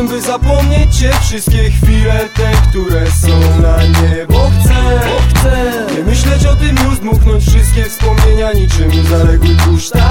Chciałbym by zapomnieć je Wszystkie chwile te, które są na niebo. Chcę, chcę. Nie myśleć o tym już Dmuchnąć wszystkie wspomnienia Niczym zaległy puszta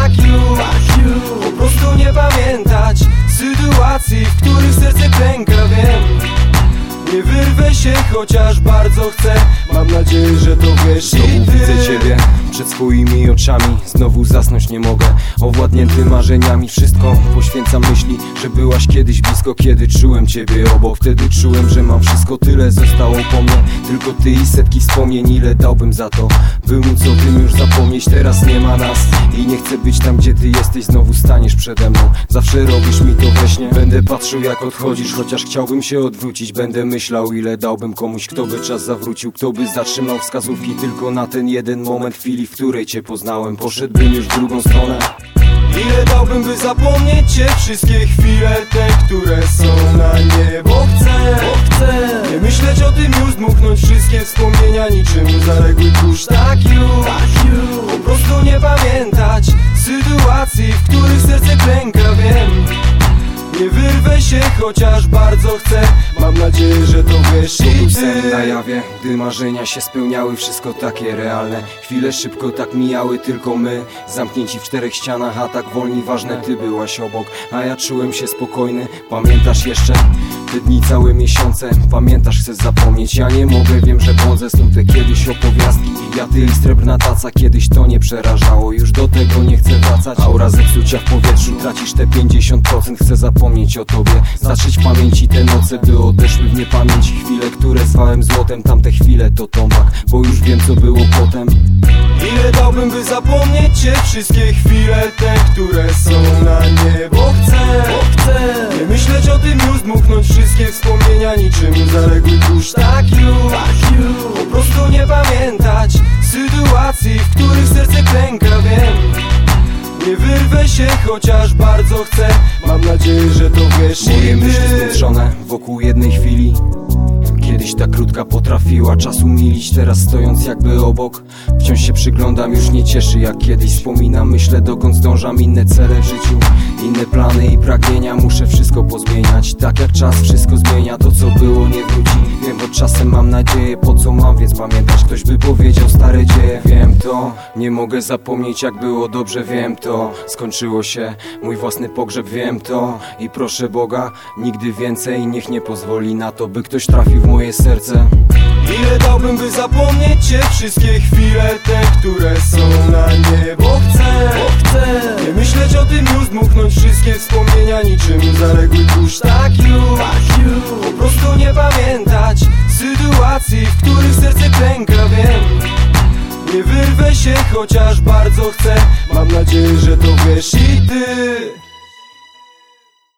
się, chociaż bardzo chcę. Mam nadzieję, że to wiesz Znowu i ty. widzę ciebie przed swoimi oczami. Znowu zasnąć nie mogę. Owładnięty marzeniami Wszystko. Poświęcam myśli Że byłaś kiedyś blisko. Kiedy czułem ciebie obok Wtedy czułem, że mam wszystko. Tyle zostało po mnie. Tylko ty i setki wspomnień Ile dałbym za to. By móc o tym już zapomnieć Teraz nie ma nas. I nie chcę być tam, gdzie ty jesteś. Znowu staniesz przede mną. Zawsze robisz mi to we śnie. Będę patrzył jak odchodzisz. Chociaż chciałbym się odwrócić. Będę myślał ile dałbym komuś Kto by czas zawrócił Kto by zatrzymał wskazówki. Tylko na ten jeden moment chwili W której cię poznałem Poszedłbym już w drugą stronę. Ile dałbym, by zapomnieć cię? Wszystkie chwile te, które są na nie Bo chcę, Bo chcę nie myśleć o tym już Dmuchnąć wszystkie wspomnienia niczym chociaż bardzo chcę. Mam nadzieję, że to wiesz To i był sen na ty jawie, gdy marzenia się spełniały Wszystko takie realne. Chwile szybko tak mijały, tylko my. Zamknięci w czterech ścianach, a tak wolni ważne Ty byłaś obok, a ja czułem się spokojny. Pamiętasz jeszcze te dni, całe miesiące. Pamiętasz, chcę zapomnieć, ja nie mogę Wiem, że błądzę, są te kiedyś opowiastki. Ja, ty i srebrna taca, kiedyś to nie przerażało. Już do tego nie chcę wracać. Aura zepsucia w powietrzu, tracisz te 50% Chcę zapomnieć o tobie, zatrzeć w pamięci te noce By odeszły w niepamięć. Chwile, które zwałem złotem Tamte chwile to tombak, bo już wiem co było potem. Ile dałbym, by zapomnieć cię? Wszystkie chwile te, które są na nie Bo chcę, Bo chcę wszystkie wspomnienia niczym zaległy kurz. Tak już, Tak już po prostu nie pamiętać Sytuacji, w których serce klęka, wiem. Nie wyrwę się, chociaż bardzo chcę. Mam nadzieję, że to wiesz. Moje myśli spiętrzone wokół jednej chwili ta krótka potrafiła czas umilić Teraz stojąc jakby obok. Wciąż się przyglądam, już nie cieszy jak kiedyś Wspominam, myślę dokąd zdążam Inne cele w życiu, inne plany i pragnienia. Muszę wszystko pozmieniać Tak jak czas wszystko zmienia. To co było nie wróci. Wiem, czasem mam nadzieję Po co mam więc pamiętać Ktoś by powiedział stare dzieje Wiem to, nie mogę zapomnieć jak było dobrze Wiem to, skończyło się Mój własny pogrzeb, wiem to. I proszę Boga, nigdy więcej Niech nie pozwoli na to, by ktoś trafił w moje serce. Ile dałbym, by zapomnieć cię? Wszystkie chwile te, które są na nie Bo chcę, Bo chcę. Nie myśleć o tym już Dmuchnąć wszystkie wspomnienia niczym zaległy kurz. Tak Sytuacji, w których serce klęka, wiem. Nie wyrwę się, chociaż bardzo chcę. Mam nadzieję, że to wiesz i ty